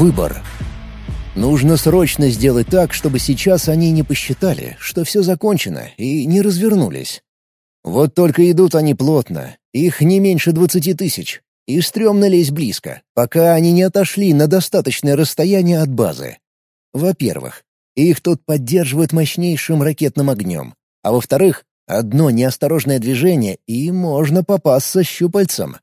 Выбор. Нужно срочно сделать так, чтобы сейчас они не посчитали, что все закончено, и не развернулись. Вот только идут они плотно, их не меньше двадцати тысяч, и стрёмно лезть близко, пока они не отошли на достаточное расстояние от базы. Во-первых, их тут поддерживают мощнейшим ракетным огнем, а во-вторых, одно неосторожное движение, и можно попасться щупальцем.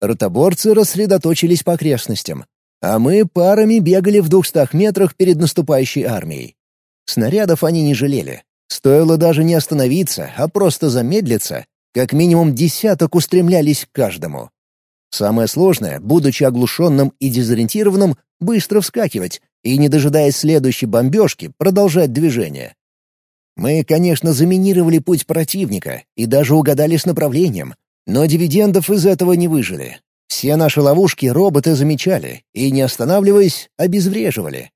Ротоборцы рассредоточились по окрестностям, а мы парами бегали в двухстах метрах перед наступающей армией. Снарядов они не жалели. Стоило даже не остановиться, а просто замедлиться, как минимум десяток устремлялись к каждому. Самое сложное, будучи оглушенным и дезориентированным, быстро вскакивать и, не дожидаясь следующей бомбежки, продолжать движение. Мы, конечно, заминировали путь противника и даже угадали с направлением, но дивидендов из этого не выжили. Все наши ловушки роботы замечали и, не останавливаясь, обезвреживали.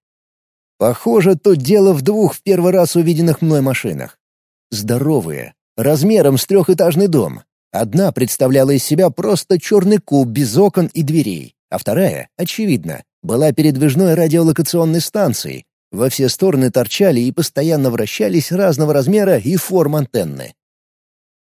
Похоже, тут дело в двух в первый раз увиденных мной машинах. Здоровые, размером с трехэтажный дом. Одна представляла из себя просто черный куб без окон и дверей, а вторая, очевидно, была передвижной радиолокационной станцией. Во все стороны торчали и постоянно вращались разного размера и форм антенны.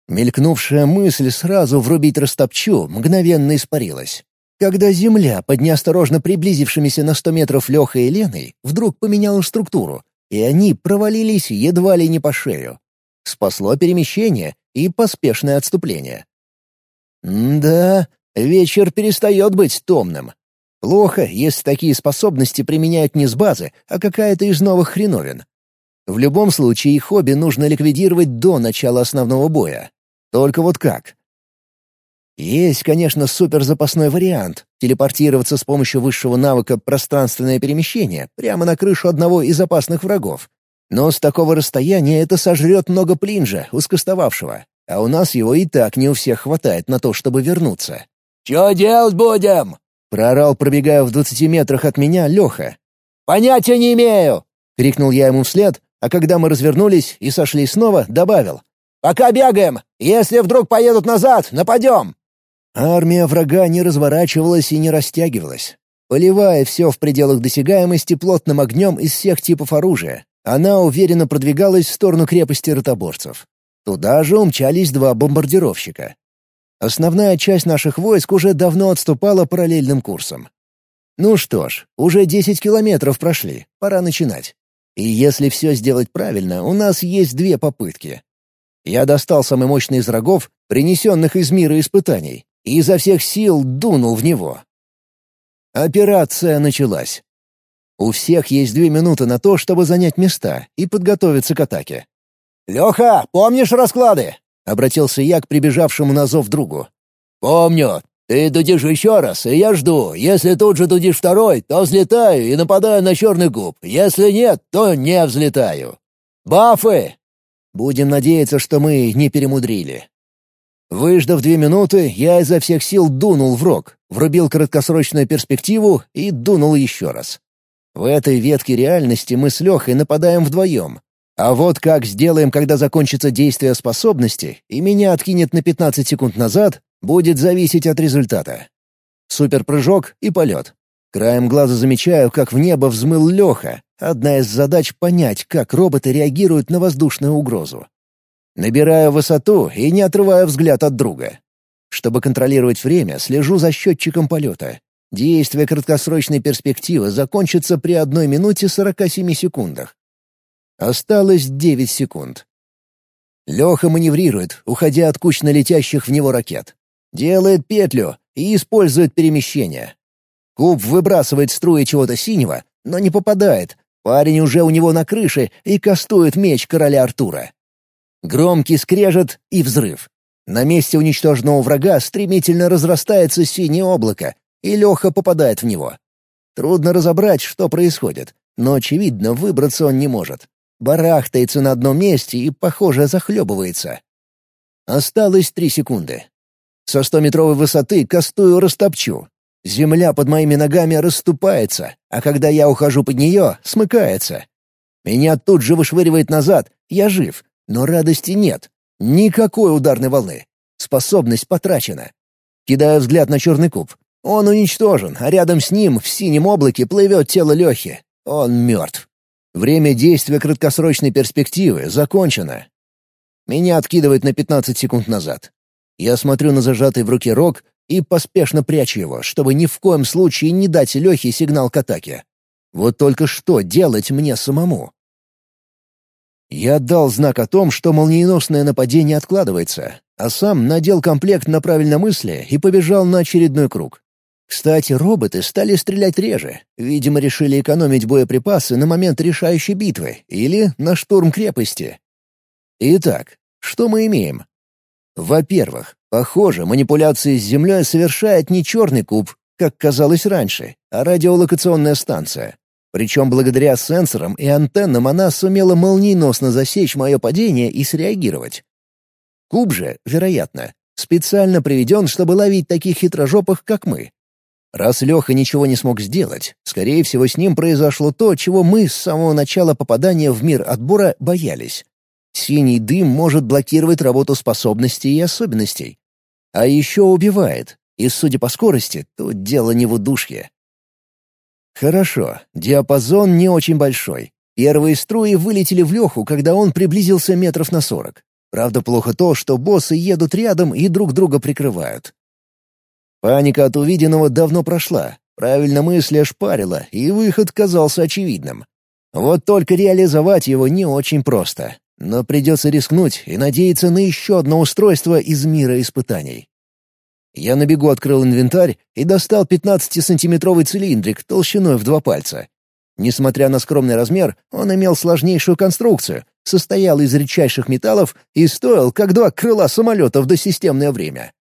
Мелькнувшая мысль сразу врубить растопчу мгновенно испарилась. Когда Земля под неосторожно приблизившимися на сто метров Лехой и Леной вдруг поменяла структуру, и они провалились едва ли не по шею. Спасло перемещение и поспешное отступление. Да, вечер перестает быть томным. Плохо, если такие способности применяют не с базы, а какая-то из новых хреновин. В любом случае, хобби нужно ликвидировать до начала основного боя. Только вот как? Есть, конечно, суперзапасной вариант — телепортироваться с помощью высшего навыка пространственное перемещение прямо на крышу одного из опасных врагов. Но с такого расстояния это сожрет много плинжа, ускостовавшего, а у нас его и так не у всех хватает на то, чтобы вернуться. «Чё делать будем?» — проорал, пробегая в двадцати метрах от меня, Леха. «Понятия не имею!» — крикнул я ему вслед, а когда мы развернулись и сошли снова, добавил. «Пока бегаем! Если вдруг поедут назад, нападем!» Армия врага не разворачивалась и не растягивалась. Поливая все в пределах досягаемости плотным огнем из всех типов оружия, она уверенно продвигалась в сторону крепости ротоборцев. Туда же умчались два бомбардировщика. Основная часть наших войск уже давно отступала параллельным курсом. Ну что ж, уже 10 километров прошли, пора начинать. И если все сделать правильно, у нас есть две попытки. Я достал самый мощный из рогов, принесенных из мира испытаний, и изо всех сил дунул в него. Операция началась. У всех есть две минуты на то, чтобы занять места и подготовиться к атаке. «Леха, помнишь расклады?» — обратился я к прибежавшему на зов другу. «Помню. Ты дудишь еще раз, и я жду. Если тут же дудишь второй, то взлетаю и нападаю на черный губ. Если нет, то не взлетаю. Бафы!» Будем надеяться, что мы не перемудрили. Выждав две минуты, я изо всех сил дунул в рог, врубил краткосрочную перспективу и дунул еще раз. В этой ветке реальности мы с Лехой нападаем вдвоем. А вот как сделаем, когда закончится действие способности, и меня откинет на 15 секунд назад, будет зависеть от результата. Суперпрыжок и полет. Краем глаза замечаю, как в небо взмыл Леха. Одна из задач — понять, как роботы реагируют на воздушную угрозу. Набираю высоту и не отрываю взгляд от друга. Чтобы контролировать время, слежу за счетчиком полета. Действие краткосрочной перспективы закончится при одной минуте 47 секундах. Осталось 9 секунд. Леха маневрирует, уходя от кучно летящих в него ракет. Делает петлю и использует перемещение. Куб выбрасывает струи чего-то синего, но не попадает. Парень уже у него на крыше и кастует меч короля Артура. Громкий скрежет и взрыв. На месте уничтоженного врага стремительно разрастается синее облако, и Леха попадает в него. Трудно разобрать, что происходит, но, очевидно, выбраться он не может. Барахтается на одном месте и, похоже, захлебывается. Осталось три секунды. Со стометровой высоты кастую растопчу, Земля под моими ногами расступается, а когда я ухожу под нее, смыкается. Меня тут же вышвыривает назад, я жив, но радости нет. Никакой ударной волны. Способность потрачена. Кидаю взгляд на черный куб. Он уничтожен, а рядом с ним в синем облаке плывет тело Лехи. Он мертв. Время действия краткосрочной перспективы закончено. Меня откидывает на 15 секунд назад. Я смотрю на зажатый в руке рог и поспешно прячу его, чтобы ни в коем случае не дать Лехе сигнал к атаке. Вот только что делать мне самому? Я дал знак о том, что молниеносное нападение откладывается, а сам надел комплект на правильномыслие и побежал на очередной круг. Кстати, роботы стали стрелять реже. Видимо, решили экономить боеприпасы на момент решающей битвы или на штурм крепости. Итак, что мы имеем? Во-первых, похоже, манипуляции с Землей совершает не черный куб, как казалось раньше, а радиолокационная станция. Причем благодаря сенсорам и антеннам она сумела молниеносно засечь мое падение и среагировать. Куб же, вероятно, специально приведен, чтобы ловить таких хитрожопых, как мы. Раз Леха ничего не смог сделать, скорее всего, с ним произошло то, чего мы с самого начала попадания в мир отбора боялись. Синий дым может блокировать работу способностей и особенностей. А еще убивает, и, судя по скорости, тут дело не в удушье. Хорошо, диапазон не очень большой. Первые струи вылетели в Леху, когда он приблизился метров на сорок. Правда, плохо то, что боссы едут рядом и друг друга прикрывают. Паника от увиденного давно прошла. Правильно мысли шпарила, и выход казался очевидным. Вот только реализовать его не очень просто. Но придется рискнуть и надеяться на еще одно устройство из мира испытаний. Я на бегу открыл инвентарь и достал 15-сантиметровый цилиндрик толщиной в два пальца. Несмотря на скромный размер, он имел сложнейшую конструкцию, состоял из редчайших металлов и стоил, как два крыла самолета в досистемное время.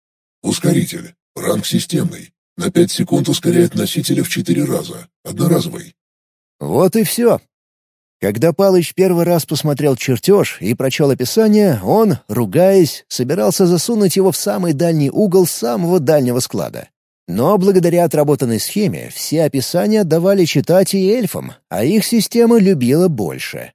Ускоритель. Ранг системный. На пять секунд ускоряет носителя в четыре раза. Одноразовый. Вот и все. Когда Палыч первый раз посмотрел чертеж и прочел описание, он, ругаясь, собирался засунуть его в самый дальний угол самого дальнего склада. Но благодаря отработанной схеме все описания давали читать и эльфам, а их система любила больше.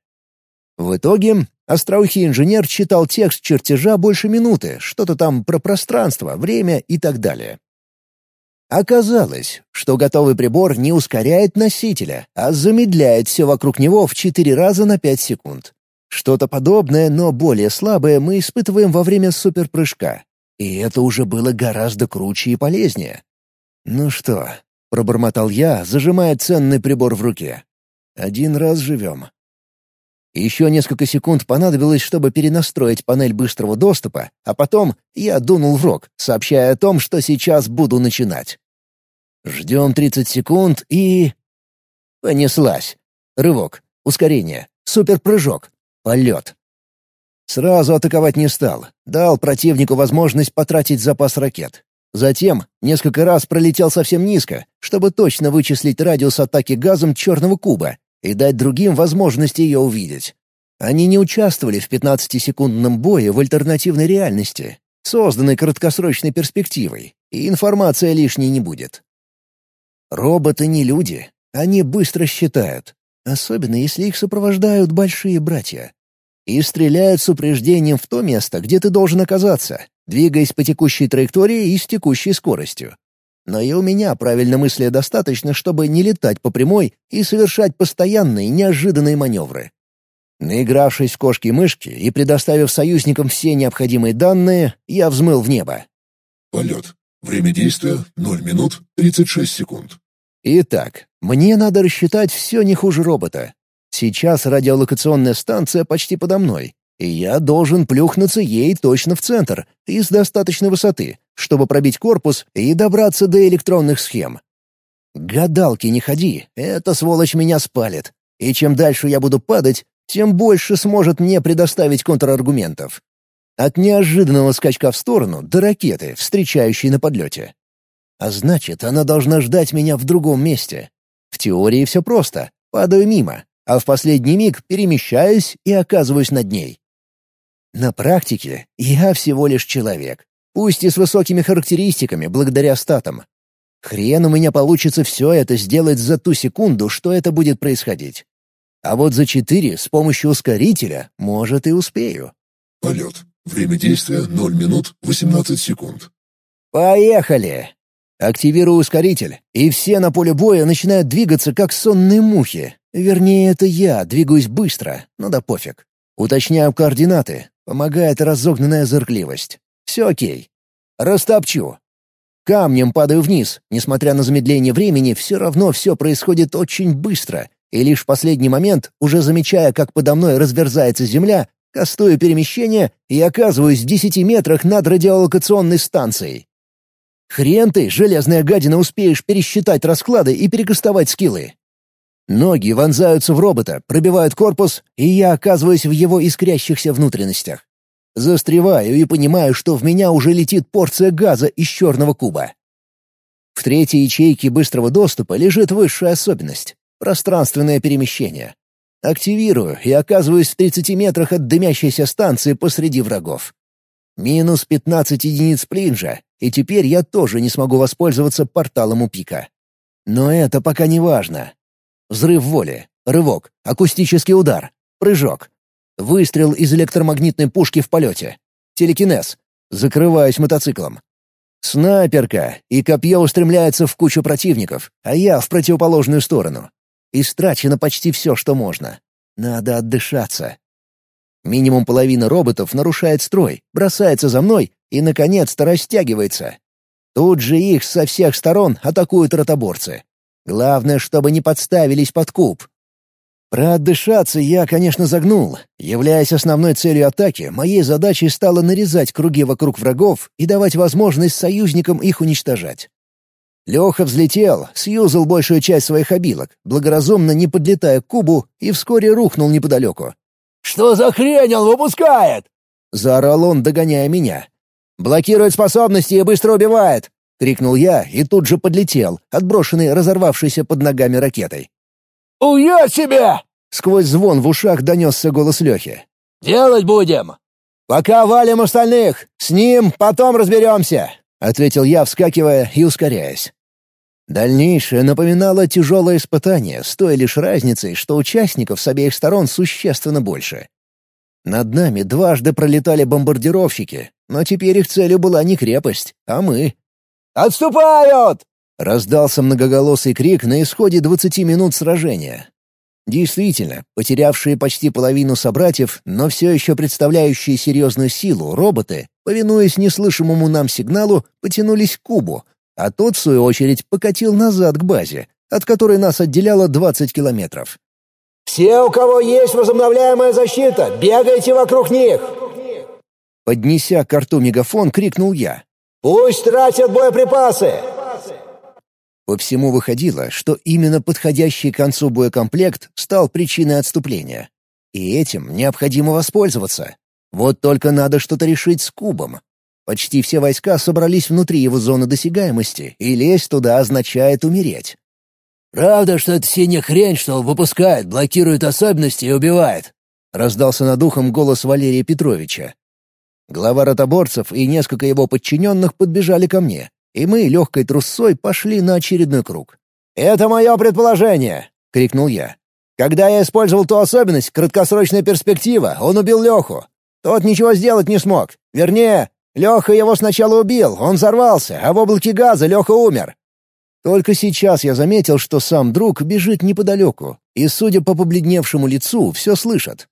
В итоге остроухий инженер читал текст чертежа больше минуты, что-то там про пространство, время и так далее. Оказалось, что готовый прибор не ускоряет носителя, а замедляет все вокруг него в 4 раза на 5 секунд. Что-то подобное, но более слабое мы испытываем во время суперпрыжка. И это уже было гораздо круче и полезнее. «Ну что?» — пробормотал я, зажимая ценный прибор в руке. «Один раз живем». Еще несколько секунд понадобилось, чтобы перенастроить панель быстрого доступа, а потом я дунул в рог, сообщая о том, что сейчас буду начинать. Ждем 30 секунд и... Понеслась. Рывок, ускорение, суперпрыжок, полет. Сразу атаковать не стал, дал противнику возможность потратить запас ракет. Затем несколько раз пролетел совсем низко, чтобы точно вычислить радиус атаки газом черного куба и дать другим возможность ее увидеть. Они не участвовали в 15-секундном бое в альтернативной реальности, созданной краткосрочной перспективой, и информация лишней не будет. Роботы не люди, они быстро считают, особенно если их сопровождают большие братья. И стреляют с упреждением в то место, где ты должен оказаться, двигаясь по текущей траектории и с текущей скоростью. Но и у меня правильно мысли достаточно, чтобы не летать по прямой и совершать постоянные неожиданные маневры. Наигравшись в кошки-мышки и предоставив союзникам все необходимые данные, я взмыл в небо. Полет. Время действия — 0 минут 36 секунд. Итак, мне надо рассчитать все не хуже робота. Сейчас радиолокационная станция почти подо мной, и я должен плюхнуться ей точно в центр и с достаточной высоты, чтобы пробить корпус и добраться до электронных схем. Гадалки не ходи, эта сволочь меня спалит. И чем дальше я буду падать, тем больше сможет мне предоставить контраргументов. От неожиданного скачка в сторону до ракеты, встречающей на подлете. А значит, она должна ждать меня в другом месте. В теории все просто. Падаю мимо, а в последний миг перемещаюсь и оказываюсь над ней. На практике я всего лишь человек, пусть и с высокими характеристиками благодаря статам. Хрен у меня получится все это сделать за ту секунду, что это будет происходить. А вот за четыре с помощью ускорителя, может, и успею. Полет. Время действия — 0 минут 18 секунд. Поехали! Активирую ускоритель, и все на поле боя начинают двигаться, как сонные мухи. Вернее, это я двигаюсь быстро, но да пофиг. Уточняю координаты. Помогает разогнанная зыркливость. Все окей. Растопчу. Камнем падаю вниз. Несмотря на замедление времени, все равно все происходит очень быстро. И лишь в последний момент, уже замечая, как подо мной разверзается земля, кастую перемещение и оказываюсь в десяти метрах над радиолокационной станцией. Хрен ты, железная гадина, успеешь пересчитать расклады и перекастовать скиллы. Ноги вонзаются в робота, пробивают корпус, и я оказываюсь в его искрящихся внутренностях. Застреваю и понимаю, что в меня уже летит порция газа из черного куба. В третьей ячейке быстрого доступа лежит высшая особенность — пространственное перемещение. Активирую и оказываюсь в 30 метрах от дымящейся станции посреди врагов. Минус 15 единиц плинжа, и теперь я тоже не смогу воспользоваться порталом у пика. Но это пока не важно. Взрыв воли, рывок, акустический удар, прыжок. Выстрел из электромагнитной пушки в полете. Телекинез. Закрываюсь мотоциклом. Снайперка, и копье устремляется в кучу противников, а я в противоположную сторону. Истрачено почти все, что можно. Надо отдышаться. Минимум половина роботов нарушает строй, бросается за мной и, наконец-то, растягивается. Тут же их со всех сторон атакуют ротоборцы. Главное, чтобы не подставились под куб. Про отдышаться я, конечно, загнул. Являясь основной целью атаки, моей задачей стало нарезать круги вокруг врагов и давать возможность союзникам их уничтожать. Леха взлетел, сьюзал большую часть своих обилок, благоразумно не подлетая к кубу, и вскоре рухнул неподалеку. «Что за хрень он выпускает?» — заорал он, догоняя меня. «Блокирует способности и быстро убивает!» — крикнул я и тут же подлетел, отброшенный разорвавшейся под ногами ракетой. «Уя себе!» — сквозь звон в ушах донесся голос Лехи. «Делать будем!» «Пока валим остальных! С ним потом разберемся!» — ответил я, вскакивая и ускоряясь. Дальнейшее напоминало тяжелое испытание, с той лишь разницей, что участников с обеих сторон существенно больше. Над нами дважды пролетали бомбардировщики, но теперь их целью была не крепость, а мы. «Отступают!» — раздался многоголосый крик на исходе двадцати минут сражения. Действительно, потерявшие почти половину собратьев, но все еще представляющие серьезную силу роботы, повинуясь неслышимому нам сигналу, потянулись к кубу, а тот, в свою очередь, покатил назад к базе, от которой нас отделяло 20 километров. «Все, у кого есть возобновляемая защита, бегайте вокруг них!» Поднеся к рту мегафон, крикнул я. Пусть тратят боеприпасы!» По всему выходило, что именно подходящий к концу боекомплект стал причиной отступления. И этим необходимо воспользоваться. Вот только надо что-то решить с кубом. Почти все войска собрались внутри его зоны досягаемости, и лезть туда означает умереть. «Правда, что это синяя хрень, что выпускает, блокирует особенности и убивает?» — раздался над ухом голос Валерия Петровича. Глава ротоборцев и несколько его подчиненных подбежали ко мне, и мы легкой трусцой пошли на очередной круг. «Это мое предположение!» — крикнул я. «Когда я использовал ту особенность, краткосрочная перспектива, он убил Леху. Тот ничего сделать не смог. Вернее, Леха его сначала убил, он взорвался, а в облаке газа Леха умер. Только сейчас я заметил, что сам друг бежит неподалеку, и, судя по побледневшему лицу, все слышит.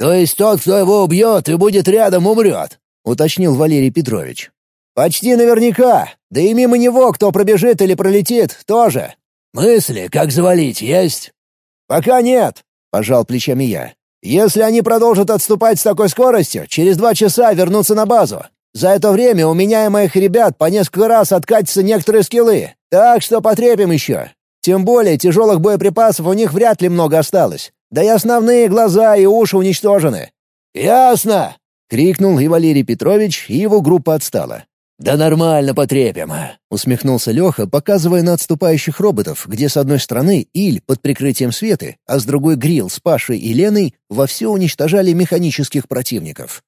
«То есть тот, кто его убьет и будет рядом, умрет?» — уточнил Валерий Петрович. «Почти наверняка. Да и мимо него, кто пробежит или пролетит, тоже». «Мысли, как завалить, есть?» «Пока нет», — пожал плечами я. «Если они продолжат отступать с такой скоростью, через два часа вернутся на базу. За это время у меня и моих ребят по несколько раз откатятся некоторые скиллы, так что потрепим еще. Тем более тяжелых боеприпасов у них вряд ли много осталось. Да и основные глаза и уши уничтожены». «Ясно!» — крикнул и Валерий Петрович, и его группа отстала. «Да нормально потрепим», — усмехнулся Леха, показывая на отступающих роботов, где с одной стороны Иль под прикрытием Светы, а с другой Грил с Пашей и Леной вовсю уничтожали механических противников.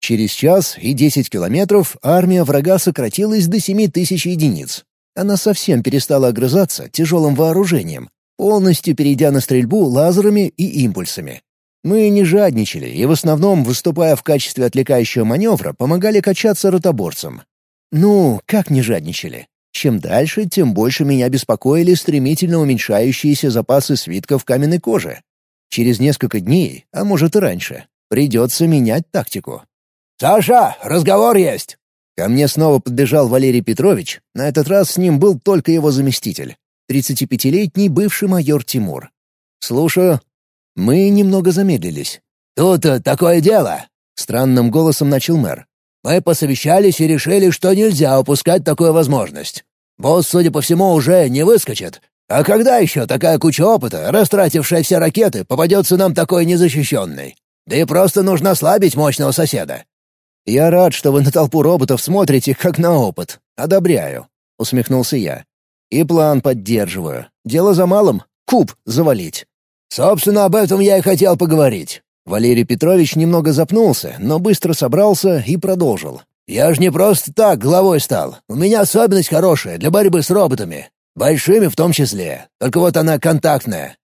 Через час и десять километров армия врага сократилась до семи тысяч единиц. Она совсем перестала огрызаться тяжелым вооружением, полностью перейдя на стрельбу лазерами и импульсами. Мы не жадничали и в основном, выступая в качестве отвлекающего маневра, помогали качаться ротоборцам. Ну, как не жадничали? Чем дальше, тем больше меня беспокоили стремительно уменьшающиеся запасы свитков каменной кожи. Через несколько дней, а может и раньше, придется менять тактику. «Саша, разговор есть!» Ко мне снова подбежал Валерий Петрович, на этот раз с ним был только его заместитель, 35-летний бывший майор Тимур. «Слушаю». Мы немного замедлились. «Тут э, такое дело», — странным голосом начал мэр. Мы посовещались и решили, что нельзя упускать такую возможность. Босс, судя по всему, уже не выскочит. А когда еще такая куча опыта, растратившая все ракеты, попадется нам такой незащищенной? Да и просто нужно ослабить мощного соседа. «Я рад, что вы на толпу роботов смотрите, как на опыт. Одобряю», — усмехнулся я. «И план поддерживаю. Дело за малым — куб завалить». «Собственно, об этом я и хотел поговорить. Валерий Петрович немного запнулся, но быстро собрался и продолжил. «Я же не просто так главой стал. У меня особенность хорошая для борьбы с роботами. Большими в том числе. Только вот она контактная».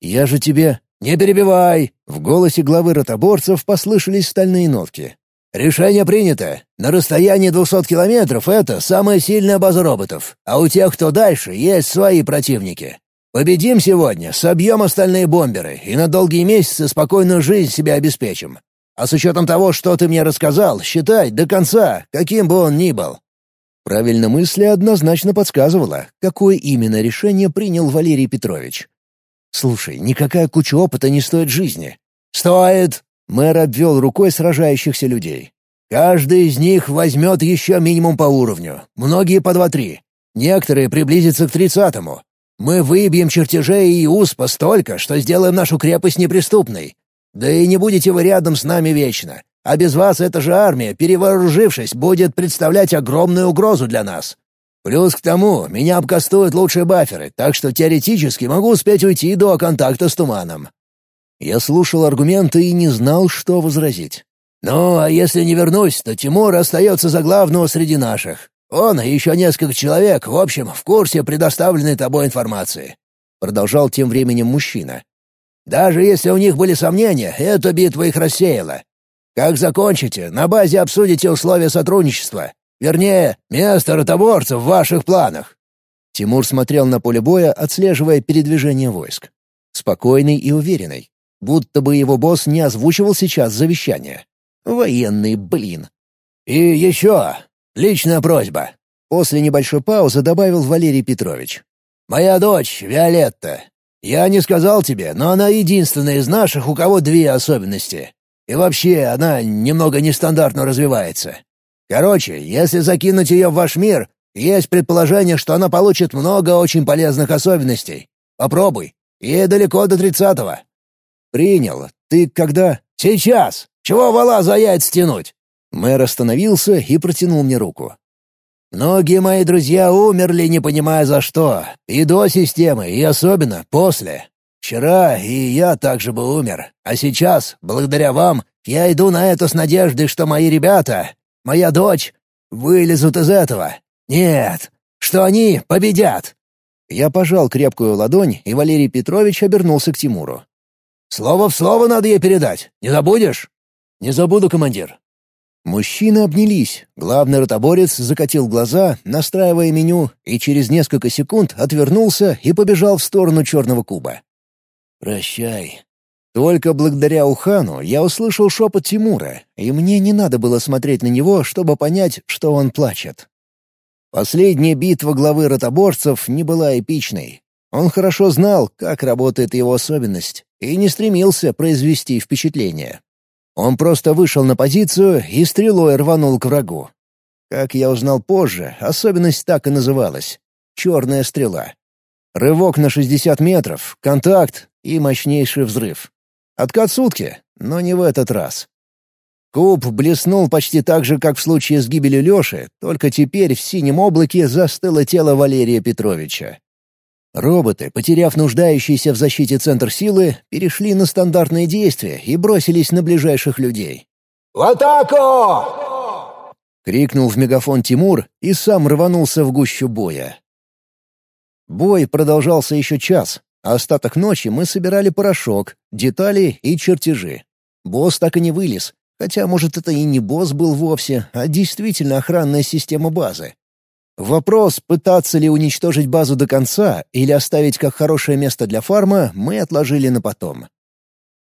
«Я же тебе...» «Не перебивай!» В голосе главы ротоборцев послышались стальные нотки. «Решение принято. На расстоянии 200 километров это самая сильная база роботов, а у тех, кто дальше, есть свои противники. Победим сегодня, собьем остальные бомберы и на долгие месяцы спокойную жизнь себе обеспечим. А с учетом того, что ты мне рассказал, считай до конца, каким бы он ни был». Правильно мысли однозначно подсказывала, какое именно решение принял Валерий Петрович. «Слушай, никакая куча опыта не стоит жизни». «Стоит!» — мэр обвел рукой сражающихся людей. «Каждый из них возьмет еще минимум по уровню, многие по два-три. Некоторые приблизятся к тридцатому, мы выбьем чертежей и УСПа столько, что сделаем нашу крепость неприступной. Да и не будете вы рядом с нами вечно. А без вас эта же армия, перевооружившись, будет представлять огромную угрозу для нас. Плюс к тому, меня обкастуют лучшие баферы, так что теоретически могу успеть уйти до контакта с туманом». Я слушал аргументы и не знал, что возразить. «Ну, а если не вернусь, то Тимур остается за главного среди наших. Он и еще несколько человек, в общем, в курсе предоставленной тобой информации», — продолжал тем временем мужчина. «Даже если у них были сомнения, эта битва их рассеяла. Как закончите, на базе обсудите условия сотрудничества. Вернее, место ротоборцев в ваших планах». Тимур смотрел на поле боя, отслеживая передвижение войск. Спокойный и уверенный. Будто бы его босс не озвучивал сейчас завещание. Военный блин. «И еще, Личная просьба». После небольшой паузы добавил Валерий Петрович. «Моя дочь, Виолетта. Я не сказал тебе, но она единственная из наших, у кого две особенности. И вообще, она немного нестандартно развивается. Короче, если закинуть ее в ваш мир, есть предположение, что она получит много очень полезных особенностей. Попробуй. Ей далеко до тридцатого». «Принял. Ты когда?» «Сейчас. Чего вала за яйца тянуть? Мэр остановился и протянул мне руку. «Многие мои друзья умерли, не понимая за что. И до системы, и особенно после. Вчера и я также бы умер. А сейчас, благодаря вам, я иду на это с надеждой, что мои ребята, моя дочь, вылезут из этого. Нет, что они победят». Я пожал крепкую ладонь, и Валерий Петрович обернулся к Тимуру. «Слово в слово надо ей передать. Не забудешь?» «Не забуду, командир», Мужчины обнялись, главный ротоборец закатил глаза, настраивая меню, и через несколько секунд отвернулся и побежал в сторону черного куба. «Прощай». Только благодаря Ухану я услышал шепот Тимура, и мне не надо было смотреть на него, чтобы понять, что он плачет. Последняя битва главы ротоборцев не была эпичной. Он хорошо знал, как работает его особенность, и не стремился произвести впечатление. Он просто вышел на позицию и стрелой рванул к врагу. Как я узнал позже, особенность так и называлась — «черная стрела». Рывок на 60 метров, контакт и мощнейший взрыв. Откат сутки, но не в этот раз. Куб блеснул почти так же, как в случае с гибелью Лёши, только теперь в синем облаке застыло тело Валерия Петровича. Роботы, потеряв нуждающийся в защите центр силы, перешли на стандартные действия и бросились на ближайших людей. «В атаку!» — крикнул в мегафон Тимур и сам рванулся в гущу боя. Бой продолжался еще час, а остаток ночи мы собирали порошок, детали и чертежи. Босс так и не вылез, хотя, может, это и не босс был вовсе, а действительно охранная система базы. Вопрос, пытаться ли уничтожить базу до конца или оставить как хорошее место для фарма, мы отложили на потом.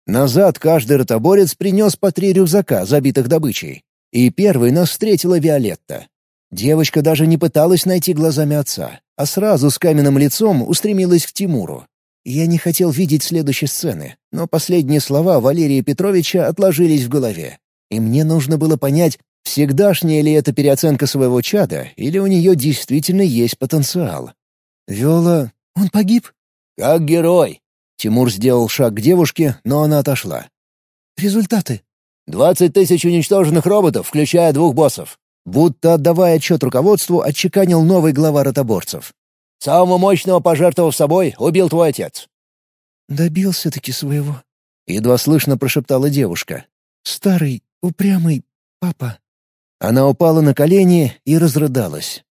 Назад каждый ротоборец принес по три рюкзака, забитых добычей. И первой нас встретила Виолетта. Девочка даже не пыталась найти глазами отца, а сразу с каменным лицом устремилась к Тимуру. Я не хотел видеть следующей сцены, но последние слова Валерия Петровича отложились в голове. И мне нужно было понять, всегдашняя ли это переоценка своего чада, или у нее действительно есть потенциал. Виола... Он погиб? Как герой. Тимур сделал шаг к девушке, но она отошла. Результаты. Двадцать тысяч уничтоженных роботов, включая двух боссов. Будто отдавая отчет руководству, отчеканил новый глава ротоборцев. «Самого мощного пожертвовав собой, убил твой отец». «Добился-таки своего», — едва слышно прошептала девушка. «Старый, упрямый папа». Она упала на колени и разрыдалась.